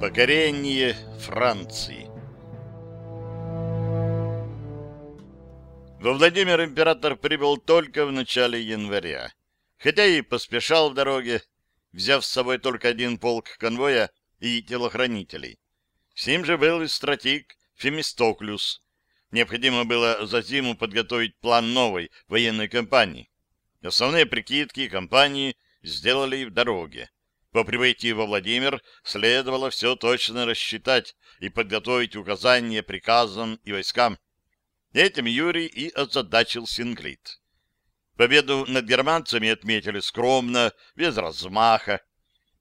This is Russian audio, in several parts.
Покорение Франции Во Владимир император прибыл только в начале января, хотя и поспешал в дороге, взяв с собой только один полк конвоя и телохранителей. С ним же был и стратег Фемистоклюс. Необходимо было за зиму подготовить план новой военной кампании. Основные прикидки кампании сделали в дороге. По прибытии во Владимир следовало все точно рассчитать и подготовить указания приказам и войскам. Этим Юрий и озадачил Синклит. Победу над германцами отметили скромно, без размаха.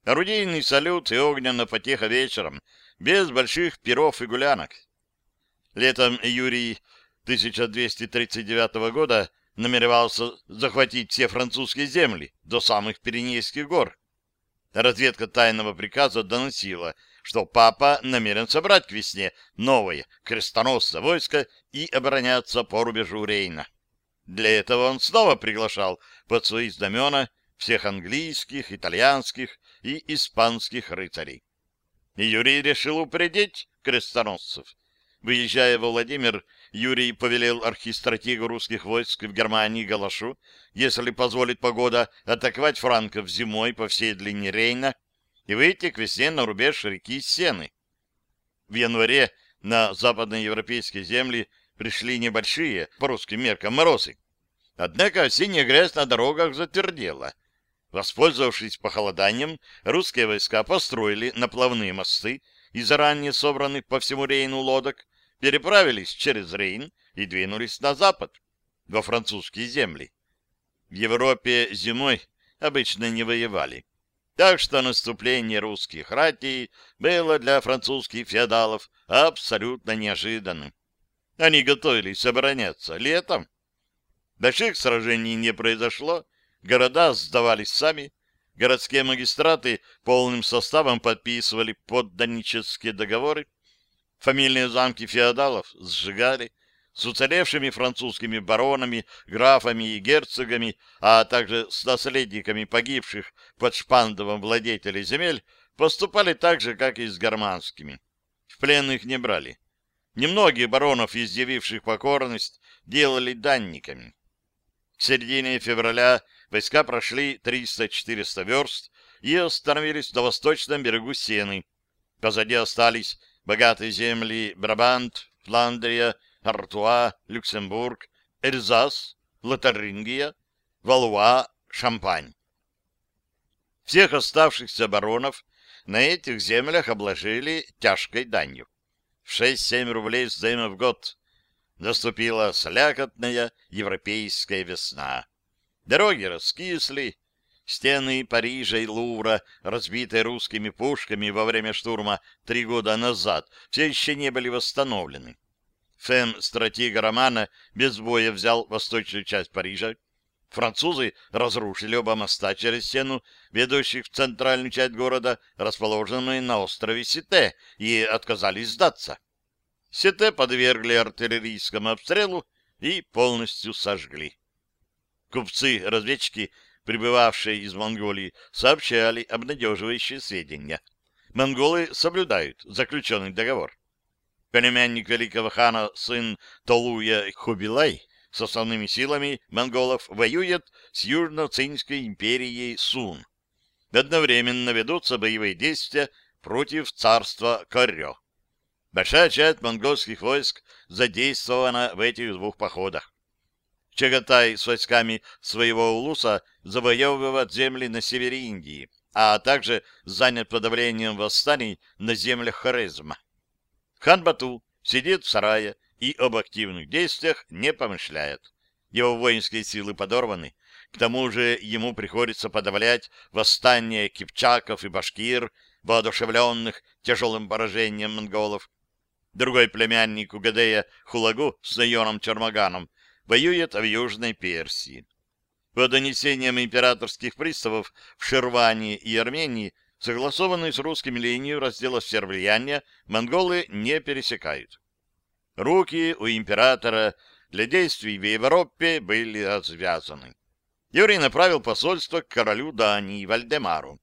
Орудийный салют и огненная потеха вечером, без больших перов и гулянок. Летом Юрий 1239 года намеревался захватить все французские земли до самых Пиренейских гор. Разведка тайного приказа доносила, что папа намерен собрать к весне новое крестоносное войско и обороняться по рубежу Рейна. Для этого он снова приглашал под свои знамена всех английских, итальянских и испанских рыцарей. Юрий решил упредить крестоносцев. Выезжая во Владимир, Юрий повелел архистратигу русских войск в Германии Галашу, если позволит погода, атаковать франков зимой по всей длине Рейна и выйти к весне на рубеж реки Сены. В январе на западноевропейские земли пришли небольшие, по русским меркам, морозы. Однако осенняя грязь на дорогах затвердела. Воспользовавшись похолоданием, русские войска построили наплавные мосты из заранее собранных по всему Рейну лодок, переправились через Рейн и двинулись на запад, во французские земли. В Европе зимой обычно не воевали. Так что наступление русских ратей было для французских феодалов абсолютно неожиданным. Они готовились обороняться летом. Больших сражений не произошло, города сдавались сами, городские магистраты полным составом подписывали подданнические договоры, Фамильные замки феодалов сжигали, с уцелевшими французскими баронами, графами и герцогами, а также с наследниками погибших под Шпандовым владетелей земель, поступали так же, как и с германскими. В плен их не брали. Немногие баронов, изъявивших покорность, делали данниками. К середине февраля войска прошли 300-400 верст и остановились на восточном берегу Сены. Позади остались богатые земли Брабант, Фландрия, Артуа, Люксембург, Эльзас, Лотарингия, Валуа, Шампань. Всех оставшихся баронов на этих землях обложили тяжкой данью. В 6-7 рублей взаймы в год наступила слякотная европейская весна. Дороги раскисли, Стены Парижа и Лувра, разбитые русскими пушками во время штурма три года назад, все еще не были восстановлены. Фем, стратега Романа, без боя взял восточную часть Парижа. Французы разрушили оба моста через стену, ведущих в центральную часть города, расположенную на острове Сите, и отказались сдаться. Сите подвергли артиллерийскому обстрелу и полностью сожгли. Купцы-разведчики прибывавшие из Монголии, сообщали обнадеживающие сведения. Монголы соблюдают заключенный договор. Племянник великого хана, сын Толуя Хубилай, с основными силами монголов воюет с Южно-Цинской империей Сун. Одновременно ведутся боевые действия против царства Корё. Большая часть монгольских войск задействована в этих двух походах. Чагатай с войсками своего улуса завоевывает земли на севере Индии, а также занят подавлением восстаний на землях Хорезма. Хан Бату сидит в сарае и об активных действиях не помышляет. Его воинские силы подорваны, к тому же ему приходится подавлять восстание кипчаков и башкир, воодушевленных тяжелым поражением монголов. Другой племянник Угадея Хулагу с Найоном Чармаганом воюет в Южной Персии. По донесениям императорских приставов в Шервании и Армении, согласованные с русскими линию раздела влияния, монголы не пересекают. Руки у императора для действий в Европе были развязаны. Юрий направил посольство к королю Дании Вальдемару.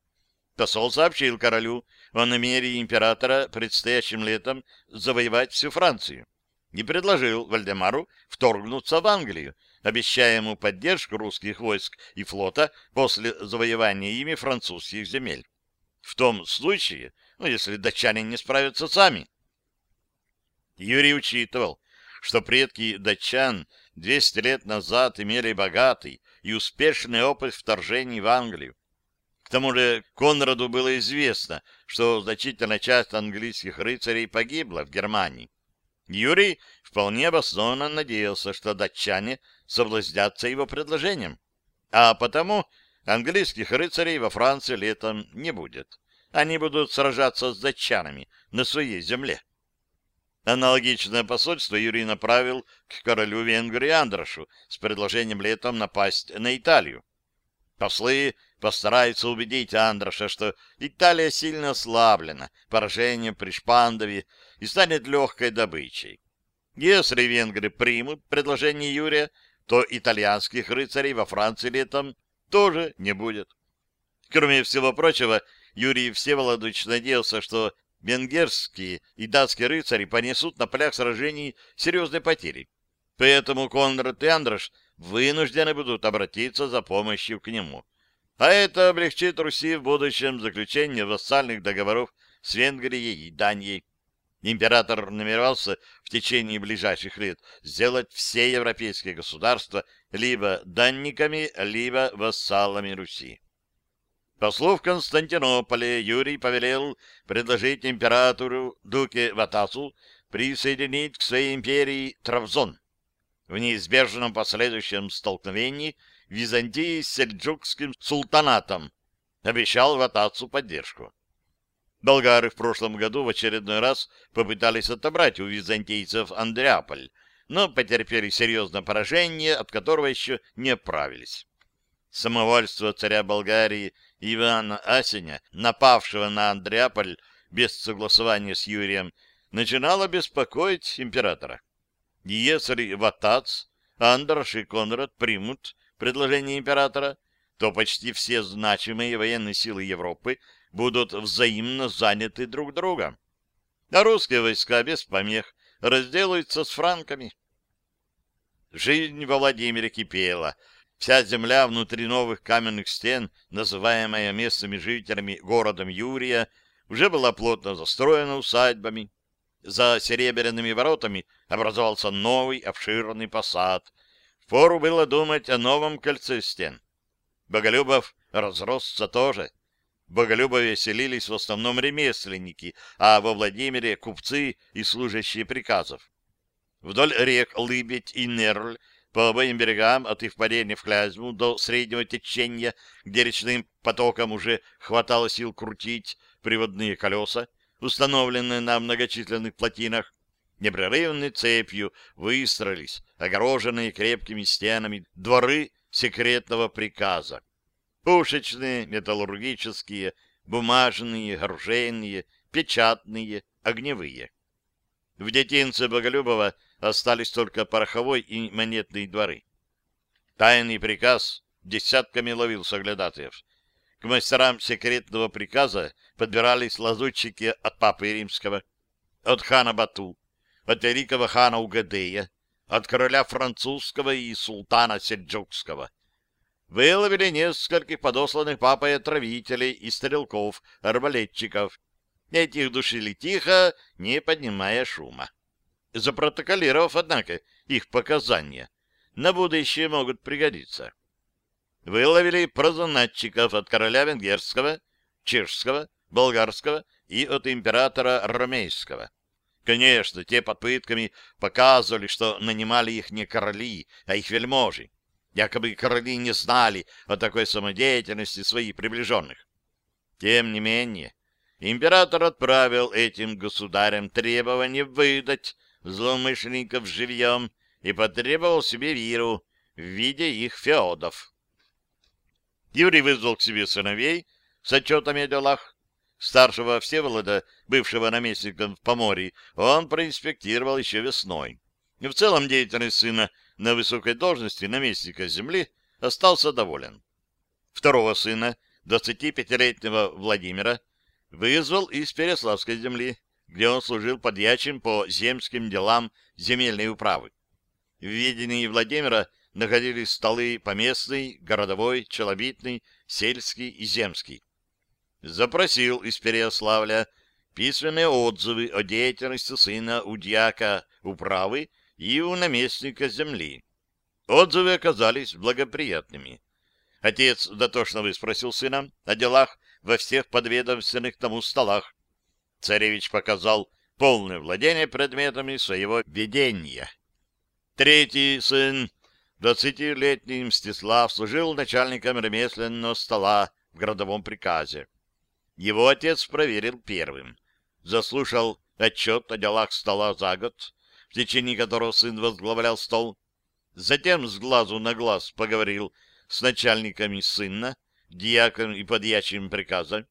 Посол сообщил королю о намерении императора предстоящим летом завоевать всю Францию и предложил Вальдемару вторгнуться в Англию, обещая ему поддержку русских войск и флота после завоевания ими французских земель. В том случае, ну, если датчане не справятся сами. Юрий учитывал, что предки датчан 200 лет назад имели богатый и успешный опыт вторжений в Англию. К тому же Конраду было известно, что значительная часть английских рыцарей погибла в Германии. Юрий вполне обоснованно надеялся, что датчане соблазнятся его предложением, а потому английских рыцарей во Франции летом не будет. Они будут сражаться с датчанами на своей земле. Аналогичное посольство Юрий направил к королю Венгрии Андрошу с предложением летом напасть на Италию. Послы постараются убедить Андроша, что Италия сильно ослаблена поражением при Шпандове и станет легкой добычей. Если венгры примут предложение Юрия, то итальянских рыцарей во Франции летом тоже не будет. Кроме всего прочего, Юрий Всеволодович надеялся, что венгерские и датские рыцари понесут на полях сражений серьезные потери. Поэтому Конрад и Андрош вынуждены будут обратиться за помощью к нему. А это облегчит Руси в будущем заключение вассальных договоров с Венгрией и Данией. Император намеревался в течение ближайших лет сделать все европейские государства либо данниками, либо вассалами Руси. Послу в Константинополе Юрий повелел предложить императору Дуке Ватасу присоединить к своей империи Трабзон. В неизбежном последующем столкновении Византии с сельджукским султанатом обещал Ватасу поддержку. Болгары в прошлом году в очередной раз попытались отобрать у византийцев Андреаполь, но потерпели серьезное поражение, от которого еще не оправились. Самовольство царя Болгарии Ивана Асеня, напавшего на Андреаполь без согласования с Юрием, начинало беспокоить императора. Если Ватац, Андрош и Конрад примут предложение императора, то почти все значимые военные силы Европы будут взаимно заняты друг другом. А русские войска без помех разделаются с франками. Жизнь во Владимире кипела, Вся земля внутри новых каменных стен, называемая местными жителями городом Юрия, уже была плотно застроена усадьбами. За серебряными воротами образовался новый обширный посад. Впору было думать о новом кольце стен. Боголюбов разросся тоже. В Боголюбове селились в основном ремесленники, а во Владимире — купцы и служащие приказов. Вдоль рек Лыбедь и Нерль по обоим берегам от их падения в Клязьму до среднего течения, где речным потоком уже хватало сил крутить приводные колеса, установленные на многочисленных плотинах, непрерывной цепью выстроились, огороженные крепкими стенами, дворы секретного приказа. Пушечные, металлургические, бумажные, оружейные, печатные, огневые. В детинце Боголюбова остались только пороховой и монетные дворы. Тайный приказ десятками ловил соглядатаев. К мастерам секретного приказа подбирались лазутчики от Папы Римского, от хана Бату, от великого хана Угадея, от короля французского и султана Сельджукского. Выловили нескольких подосланных папой отравителей и стрелков, арбалетчиков. Этих душили тихо, не поднимая шума запротоколировав, однако, их показания. На будущее могут пригодиться. Выловили прозонатчиков от короля венгерского, чешского, болгарского и от императора ромейского. Конечно, те под пытками показывали, что нанимали их не короли, а их вельможи. Якобы короли не знали о такой самодеятельности своих приближенных. Тем не менее, император отправил этим государям требование выдать злоумышленников живьем и потребовал себе виру в виде их феодов. Юрий вызвал к себе сыновей с отчетами о делах. Старшего Всеволода, бывшего наместником в Поморье, он проинспектировал еще весной. И в целом деятельность сына на высокой должности наместника земли остался доволен. Второго сына, 25-летнего Владимира, вызвал из Переславской земли, где он служил подьячим по земским делам земельной управы. В ведении Владимира находились столы поместный, городовой, челобитный, сельский и земский. Запросил из Переяславля письменные отзывы о деятельности сына у дьяка управы и у наместника земли. Отзывы оказались благоприятными. Отец дотошно выспросил сына о делах во всех подведомственных тому столах. Царевич показал полное владение предметами своего ведения. Третий сын, двадцатилетний Мстислав, служил начальником ремесленного стола в городовом приказе. Его отец проверил первым. Заслушал отчет о делах стола за год, в течение которого сын возглавлял стол. Затем с глазу на глаз поговорил с начальниками сына, диаком и подьячим приказа.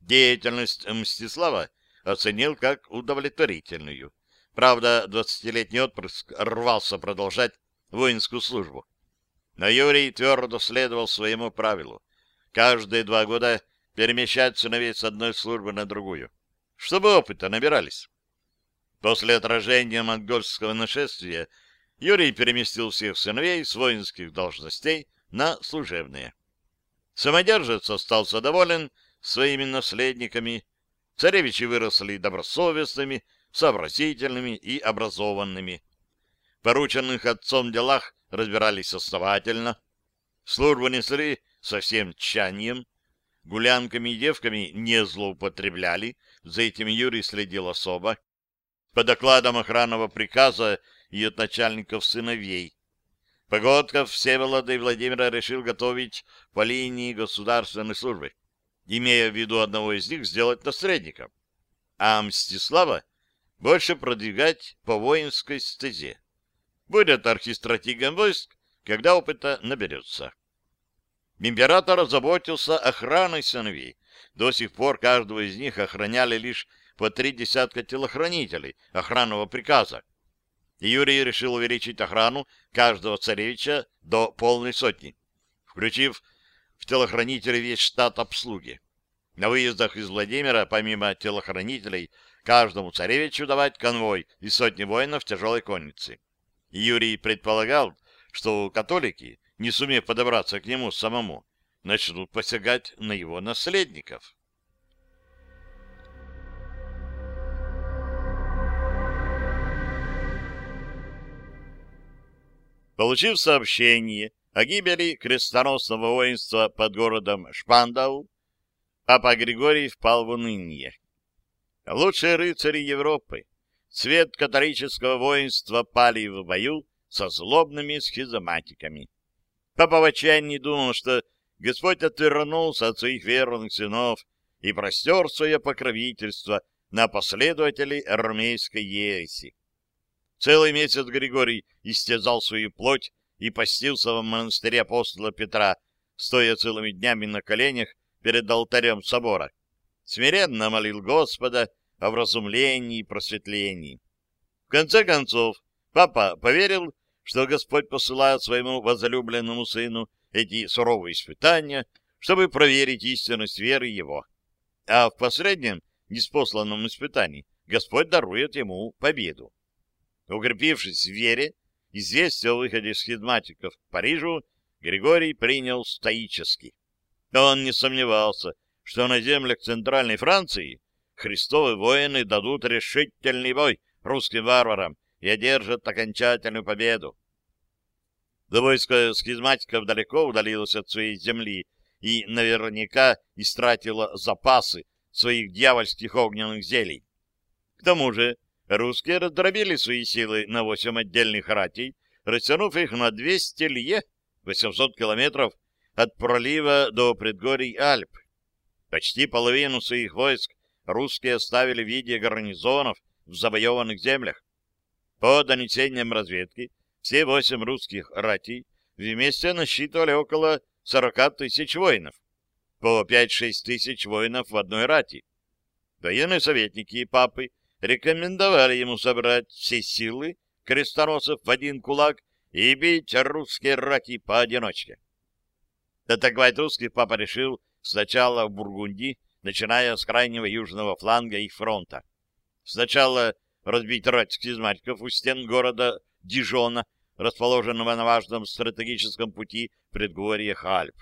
Деятельность Мстислава оценил как удовлетворительную. Правда, двадцатилетний отпрыск рвался продолжать воинскую службу. Но Юрий твердо следовал своему правилу. Каждые два года перемещать сыновей с одной службы на другую, чтобы опыта набирались. После отражения монгольского нашествия Юрий переместил всех сыновей с воинских должностей на служебные. Самодержец остался доволен своими наследниками. Царевичи выросли добросовестными, сообразительными и образованными. Порученных отцом делах разбирались основательно. Службу несли со всем тщанием. Гулянками и девками не злоупотребляли, за этим Юрий следил особо. По докладам охранного приказа и от начальников сыновей Погодков Всеволода и Владимира решил готовить по линии государственной службы, имея в виду одного из них сделать наследником, а Мстислава больше продвигать по воинской стезе. Будет архистратигом войск, когда опыта наберется. Император озаботился охраной сыновей. До сих пор каждого из них охраняли лишь по три десятка телохранителей охранного приказа, Юрий решил увеличить охрану каждого царевича до полной сотни, включив в телохранителей весь штат обслуги. На выездах из Владимира, помимо телохранителей, каждому царевичу давать конвой и сотни воинов тяжелой конницы. Юрий предполагал, что католики, не сумев подобраться к нему самому, начнут посягать на его наследников. Получив сообщение о гибели крестоносного воинства под городом Шпандау, папа Григорий впал в уныние. Лучшие рыцари Европы, цвет католического воинства пали в бою со злобными схизоматиками. Папа в отчаянии думал, что Господь отвернулся от своих верных сынов и простер свое покровительство на последователей армейской ереси. Целый месяц Григорий истязал свою плоть и постился в монастыре апостола Петра, стоя целыми днями на коленях перед алтарем собора. Смиренно молил Господа о вразумлении и просветлении. В конце концов, папа поверил, что Господь посылает своему возлюбленному сыну эти суровые испытания, чтобы проверить истинность веры его. А в последнем, неспосланном испытании, Господь дарует ему победу. Укрепившись в вере, известие о выходе схизматиков к Парижу Григорий принял стоически. Он не сомневался, что на землях Центральной Франции христовые воины дадут решительный бой русским варварам и одержат окончательную победу. Да войско схизматиков далеко удалилось от своей земли и наверняка истратило запасы своих дьявольских огненных зелий. К тому же Русские раздробили свои силы на восемь отдельных ратей, растянув их на 200 лье, 800 километров, от пролива до предгорий Альп. Почти половину своих войск русские оставили в виде гарнизонов в завоеванных землях. По донесениям разведки, все восемь русских ратей вместе насчитывали около 40 тысяч воинов, по 5-6 тысяч воинов в одной рати. Военные советники папы рекомендовали ему собрать все силы крестоносцев в один кулак и бить русские рати поодиночке. Атаковать русских папа решил сначала в Бургундии, начиная с крайнего южного фланга их фронта. Сначала разбить рать схизматиков у стен города Дижона, расположенного на важном стратегическом пути предгорьях Альп.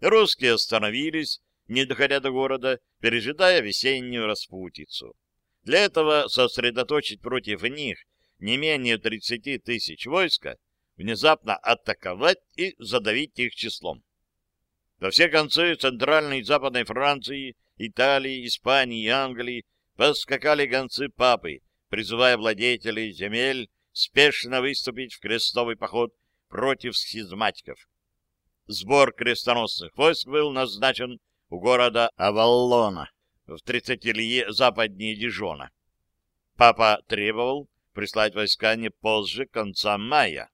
Русские остановились, не доходя до города, пережидая весеннюю распутицу. Для этого сосредоточить против них не менее 30 тысяч войска, внезапно атаковать и задавить их числом. Во все концы Центральной и Западной Франции, Италии, Испании и Англии поскакали гонцы папы, призывая владетелей земель спешно выступить в крестовый поход против схизматиков. Сбор крестоносных войск был назначен у города Аваллона в 30 лье западнее Дижона. Папа требовал прислать войска не позже конца мая.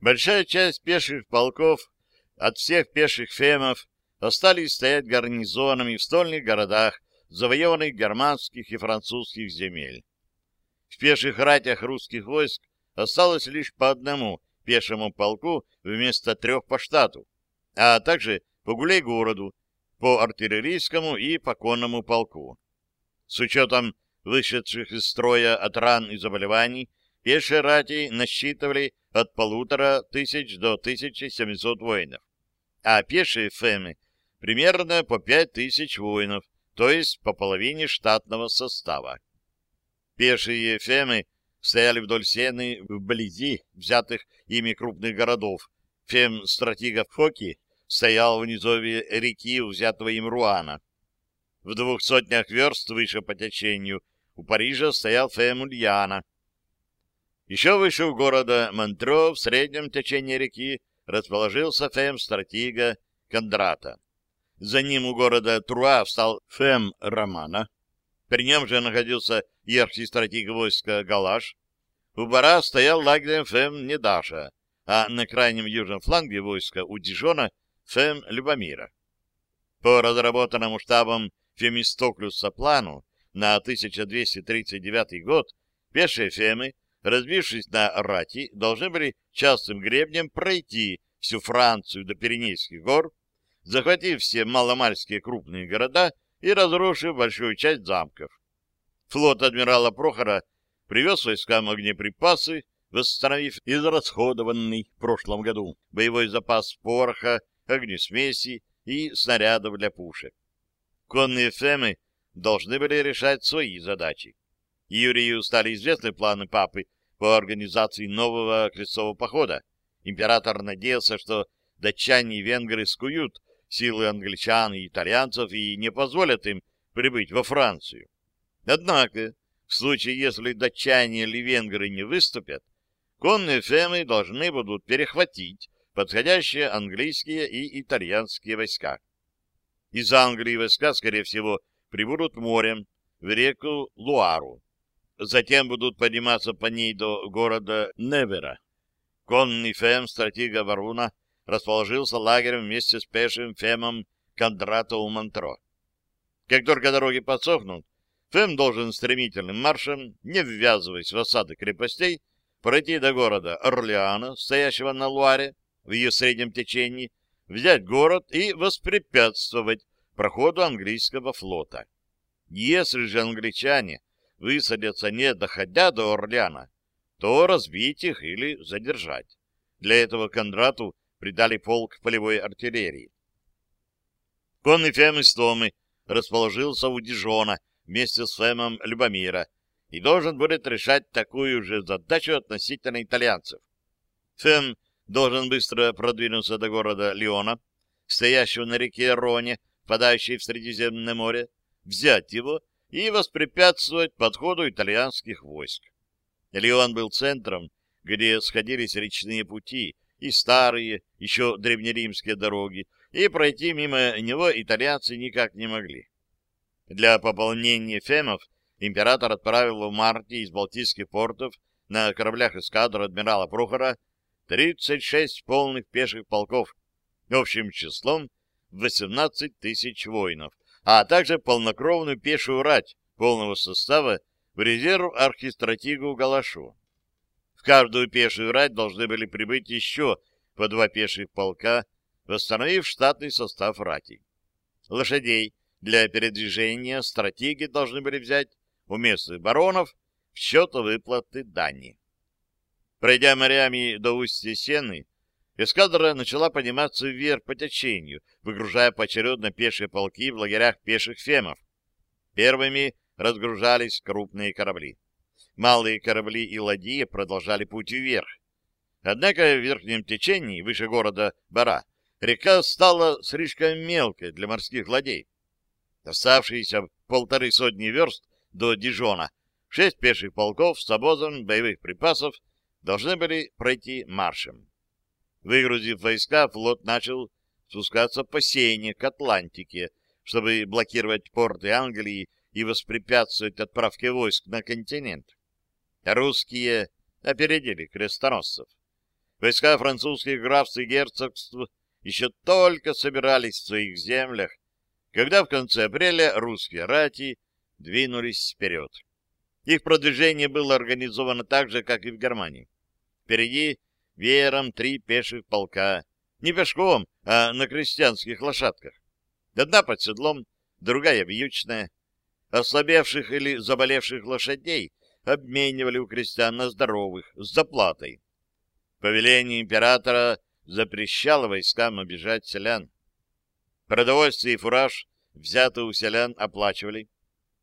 Большая часть пеших полков от всех пеших фемов остались стоять гарнизонами в стольных городах, завоеванных германских и французских земель. В пеших ратях русских войск осталось лишь по одному пешему полку вместо трех по штату, а также по гулей-городу, по артиллерийскому и по конному полку. С учетом вышедших из строя от ран и заболеваний, пешие рати насчитывали от полутора тысяч до 1700 воинов, а пешие фемы примерно по пять тысяч воинов, то есть по половине штатного состава. Пешие фемы стояли вдоль сены вблизи взятых ими крупных городов. Фем-стратега Фоки стоял в низовье реки взятого им Руана. В двух сотнях верст выше по течению у Парижа стоял Фем Ульяна. Еще выше у города Монтро в среднем течении реки расположился Фем-стратега Кондрата. За ним у города Труа встал Фем Романа. При нем же находился и архистратик войска Галаш. У Бара стоял лагерь Фем Недаша, а на крайнем южном фланге войска у Дижона Фем Любомира. По разработанному штабом Фемистоклюса плану на 1239 год пешие Фемы, разбившись на рати, должны были частым гребнем пройти всю Францию до Пиренейских гор, захватив все маломальские крупные города и разрушив большую часть замков. Флот адмирала Прохора привез войскам огнеприпасы, восстановив израсходованный в прошлом году боевой запас пороха, огнесмеси и снарядов для пушек. Конные фемы должны были решать свои задачи. Юрию стали известны планы папы по организации нового крестового похода. Император надеялся, что датчане и венгры скуют силы англичан и итальянцев и не позволят им прибыть во Францию. Однако, в случае, если датчане или венгры не выступят, конные фемы должны будут перехватить подходящие английские и итальянские войска. Из Англии войска, скорее всего, прибудут морем в реку Луару. Затем будут подниматься по ней до города Невера. Конный фем стратега Варуна расположился лагерем вместе с пешим Фемом Кондрата у Монтро. Как только дороги подсохнут, Фем должен стремительным маршем, не ввязываясь в осады крепостей, пройти до города Орлеана, стоящего на Луаре, в ее среднем течении, взять город и воспрепятствовать проходу английского флота. Если же англичане высадятся не доходя до Орлеана, то разбить их или задержать. Для этого Кондрату придали полк полевой артиллерии. Конный Фем из Томы расположился у Дижона вместе с Фемом Любомира и должен будет решать такую же задачу относительно итальянцев. Фем должен быстро продвинуться до города Леона, стоящего на реке Роне, впадающей в Средиземное море, взять его и воспрепятствовать подходу итальянских войск. Леон был центром, где сходились речные пути, и старые, еще древнеримские дороги, и пройти мимо него итальянцы никак не могли. Для пополнения фемов император отправил в марте из Балтийских портов на кораблях эскадры адмирала Прохора 36 полных пеших полков, общим числом 18 тысяч воинов, а также полнокровную пешую рать полного состава в резерв архистратигу Галашу. В каждую пешую рать должны были прибыть еще по два пеших полка, восстановив штатный состав рати. Лошадей для передвижения стратеги должны были взять у местных баронов в счет выплаты дани. Пройдя морями до устья Сены, эскадра начала подниматься вверх по течению, выгружая поочередно пешие полки в лагерях пеших фемов. Первыми разгружались крупные корабли. Малые корабли и ладьи продолжали путь вверх. Однако в верхнем течении, выше города Бара, река стала слишком мелкой для морских ладей. Оставшиеся полторы сотни верст до Дижона шесть пеших полков с обозом боевых припасов должны были пройти маршем. Выгрузив войска, флот начал спускаться по Сене к Атлантике, чтобы блокировать порты Англии и воспрепятствовать отправке войск на континент. Русские опередили крестоносцев. Войска французских графств и герцогств еще только собирались в своих землях, когда в конце апреля русские рати двинулись вперед. Их продвижение было организовано так же, как и в Германии. Впереди веером три пеших полка, не пешком, а на крестьянских лошадках. Одна под седлом, другая вьючная. Ослабевших или заболевших лошадей обменивали у крестьян на здоровых с заплатой. Повеление императора запрещало войскам обижать селян. Продовольствие и фураж, взятые у селян, оплачивали.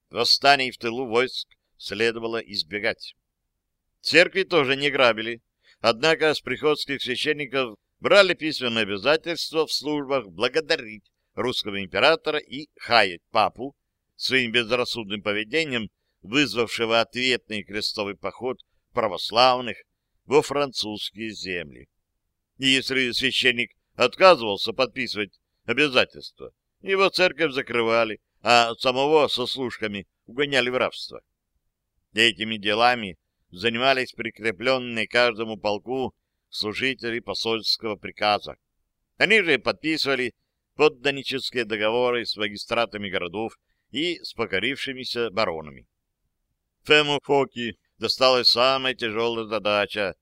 Восстаний в тылу войск следовало избегать. Церкви тоже не грабили, однако с приходских священников брали письменное обязательство в службах благодарить русского императора и хаять папу своим безрассудным поведением, вызвавшего ответный крестовый поход православных во французские земли. И если священник отказывался подписывать обязательства, его церковь закрывали, а самого со служками угоняли в рабство. Этими делами занимались прикрепленные каждому полку служители посольского приказа. Они же подписывали подданнические договоры с магистратами городов и с покорившимися баронами. Фему Фоки досталась самая тяжелая задача.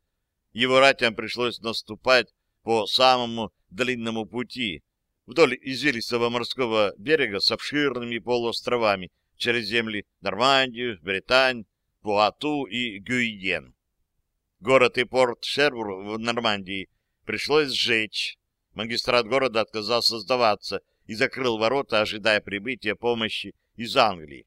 Его ратям пришлось наступать по самому длинному пути вдоль извилистого морского берега с обширными полуостровами через земли Нормандию, Британь, Пуату и Гюйен. Город и порт Шербур в Нормандии пришлось сжечь. Магистрат города отказался сдаваться и закрыл ворота, ожидая прибытия помощи из Англии.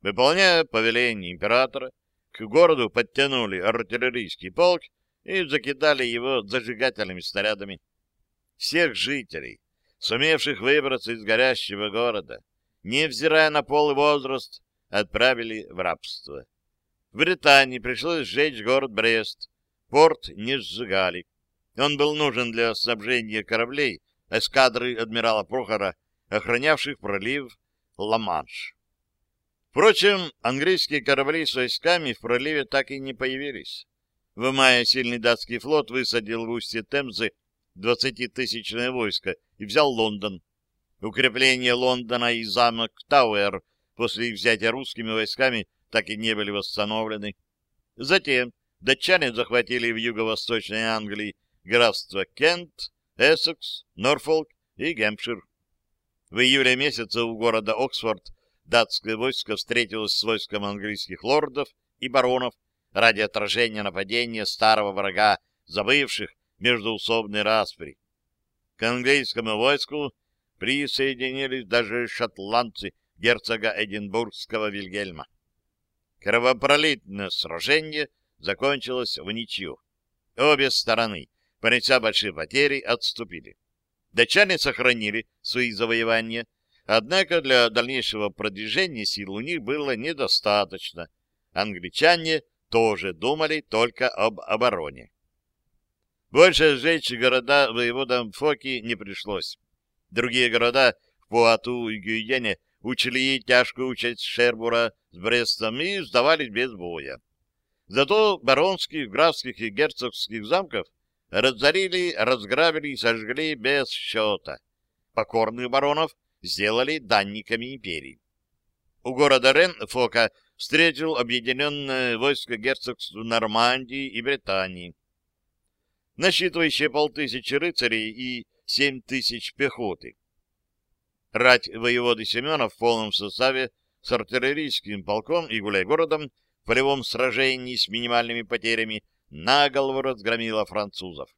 Выполняя повеление императора, к городу подтянули артиллерийский полк и закидали его зажигательными снарядами. Всех жителей, сумевших выбраться из горящего города, невзирая на пол и возраст, отправили в рабство. В Британии пришлось сжечь город Брест. Порт не сжигали. Он был нужен для снабжения кораблей эскадры адмирала Прохора, охранявших пролив Ла-Манш. Впрочем, английские корабли с войсками в проливе так и не появились. В мае сильный датский флот высадил в устье Темзы 20-тысячное войско и взял Лондон. Укрепление Лондона и замок Тауэр после их взятия русскими войсками так и не были восстановлены. Затем датчане захватили в юго-восточной Англии графства Кент, Эссекс, Норфолк и Гемпшир. В июле месяце у города Оксфорд датское войско встретилось с войском английских лордов и баронов ради отражения нападения старого врага, забывших междуусобной распри. К английскому войску присоединились даже шотландцы герцога Эдинбургского Вильгельма. Кровопролитное сражение закончилось в ничью. Обе стороны, понеся большие потери, отступили. Датчане сохранили свои завоевания, однако для дальнейшего продвижения сил у них было недостаточно. Англичане тоже думали только об обороне. Больше сжечь города воеводам Фоки не пришлось. Другие города в Пуату и Гюйене учли тяжкую участь Шербура с Брестом и сдавались без боя. Зато баронских, графских и герцогских замков разорили, разграбили и сожгли без счета. Покорных баронов сделали данниками империи. У города Рен Фока встретил объединенное войско герцогств Нормандии и Британии, насчитывающее полтысячи рыцарей и семь тысяч пехоты. Рать воеводы Семена в полном составе с артиллерийским полком и гуляй-городом в полевом сражении с минимальными потерями на голову разгромила французов.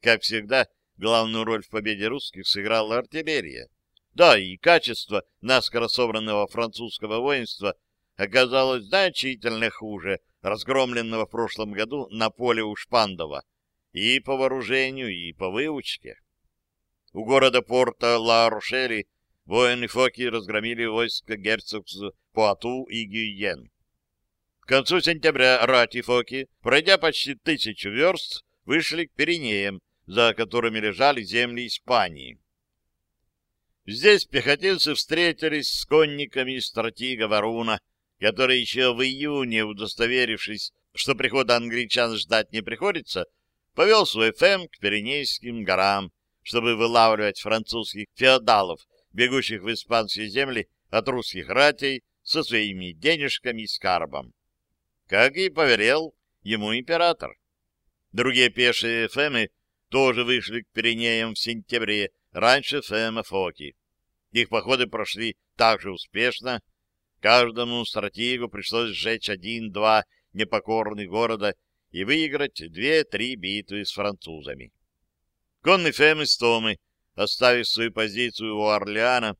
Как всегда, главную роль в победе русских сыграла артиллерия. Да, и качество наскоро собранного французского воинства оказалось значительно хуже разгромленного в прошлом году на поле у Шпандова и по вооружению, и по выучке. У города порта Ла-Рошели воины Фоки разгромили войско герцогств Пуату и Гюйен. К концу сентября рати Фоки, пройдя почти тысячу верст, вышли к Пиренеям, за которыми лежали земли Испании. Здесь пехотинцы встретились с конниками стратега Варуна, который еще в июне, удостоверившись, что прихода англичан ждать не приходится, повел свой фем к Пиренейским горам, чтобы вылавливать французских феодалов, бегущих в испанские земли от русских ратей со своими денежками и скарбом. Как и поверил ему император. Другие пешие фемы тоже вышли к Пиренеям в сентябре, раньше Фема Фоки. Их походы прошли так же успешно. Каждому стратегу пришлось сжечь один-два непокорных города и выиграть две-три битвы с французами. Конный Фем из Томы, оставив свою позицию у Орлеана,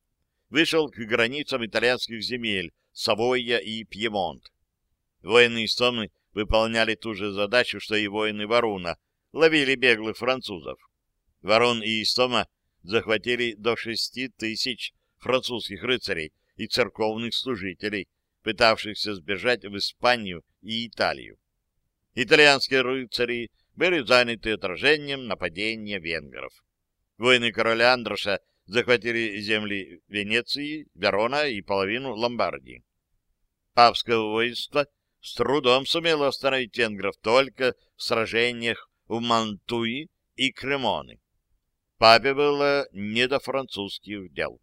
вышел к границам итальянских земель Савойя и Пьемонт. Воины из Томы выполняли ту же задачу, что и воины Варуна, ловили беглых французов. Ворон и Истома захватили до шести тысяч французских рыцарей и церковных служителей, пытавшихся сбежать в Испанию и Италию. Итальянские рыцари были заняты отражением нападения венгров. Воины короля Андроша захватили земли Венеции, Верона и половину Ломбардии. Папское воинство с трудом сумело остановить венгров только в сражениях в Мантуи и Кремоны. Папе было не до французских дел.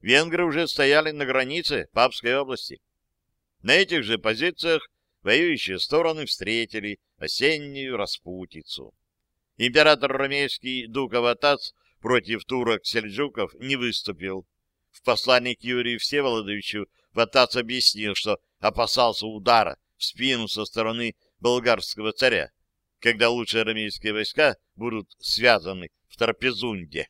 Венгры уже стояли на границе Папской области. На этих же позициях воюющие стороны встретили осеннюю распутицу. Император ромейский Дуков Атац против турок-сельджуков не выступил. В послании к Юрию Всеволодовичу Ватац объяснил, что опасался удара в спину со стороны болгарского царя, когда лучшие армейские войска будут связаны в Трапезунде.